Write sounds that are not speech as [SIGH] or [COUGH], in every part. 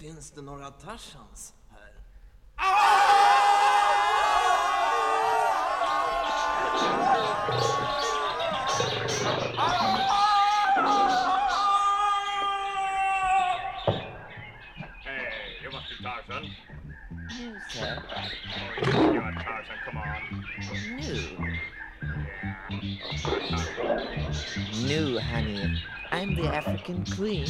Finns det några Tarzans här? Hey, you must be Tarzan. No, sir. Oh, you are Tarzan, come on. No. No, honey. I'm the African queen.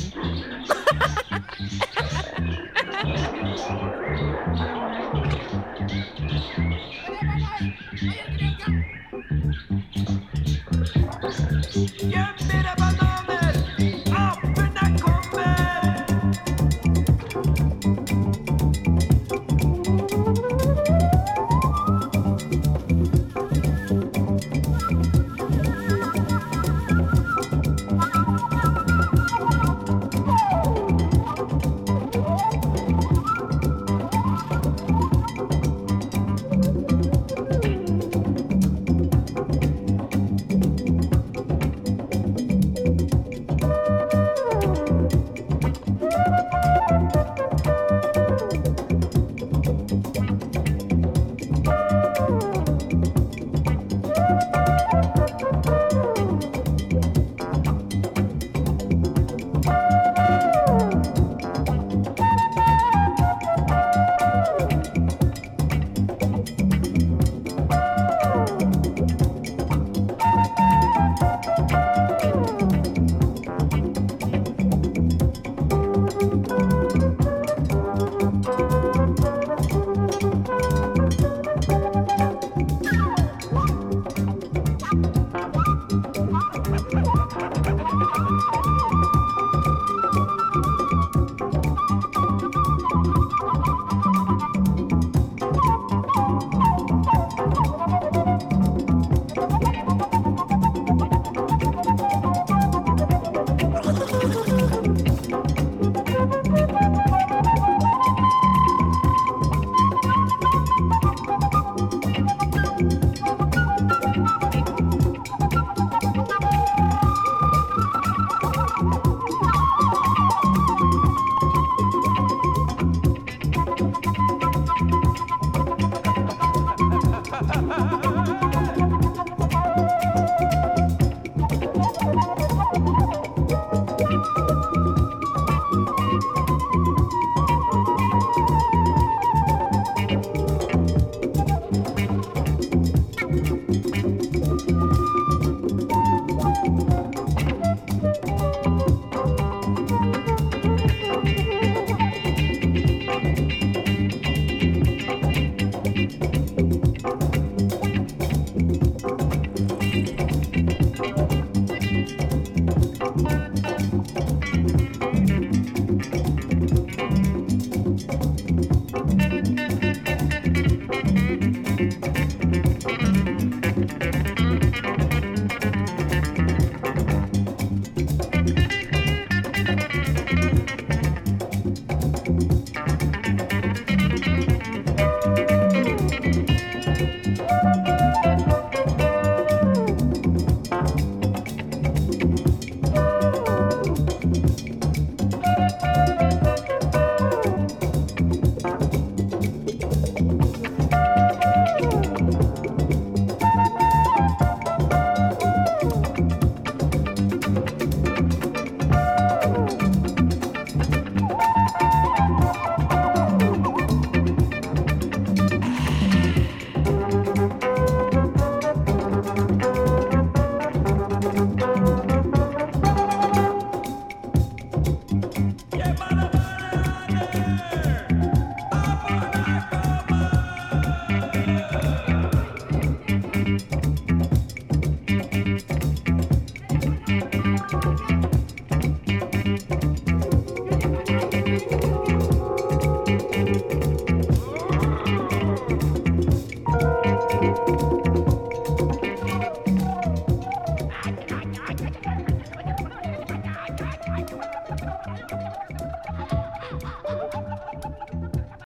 [LAUGHS]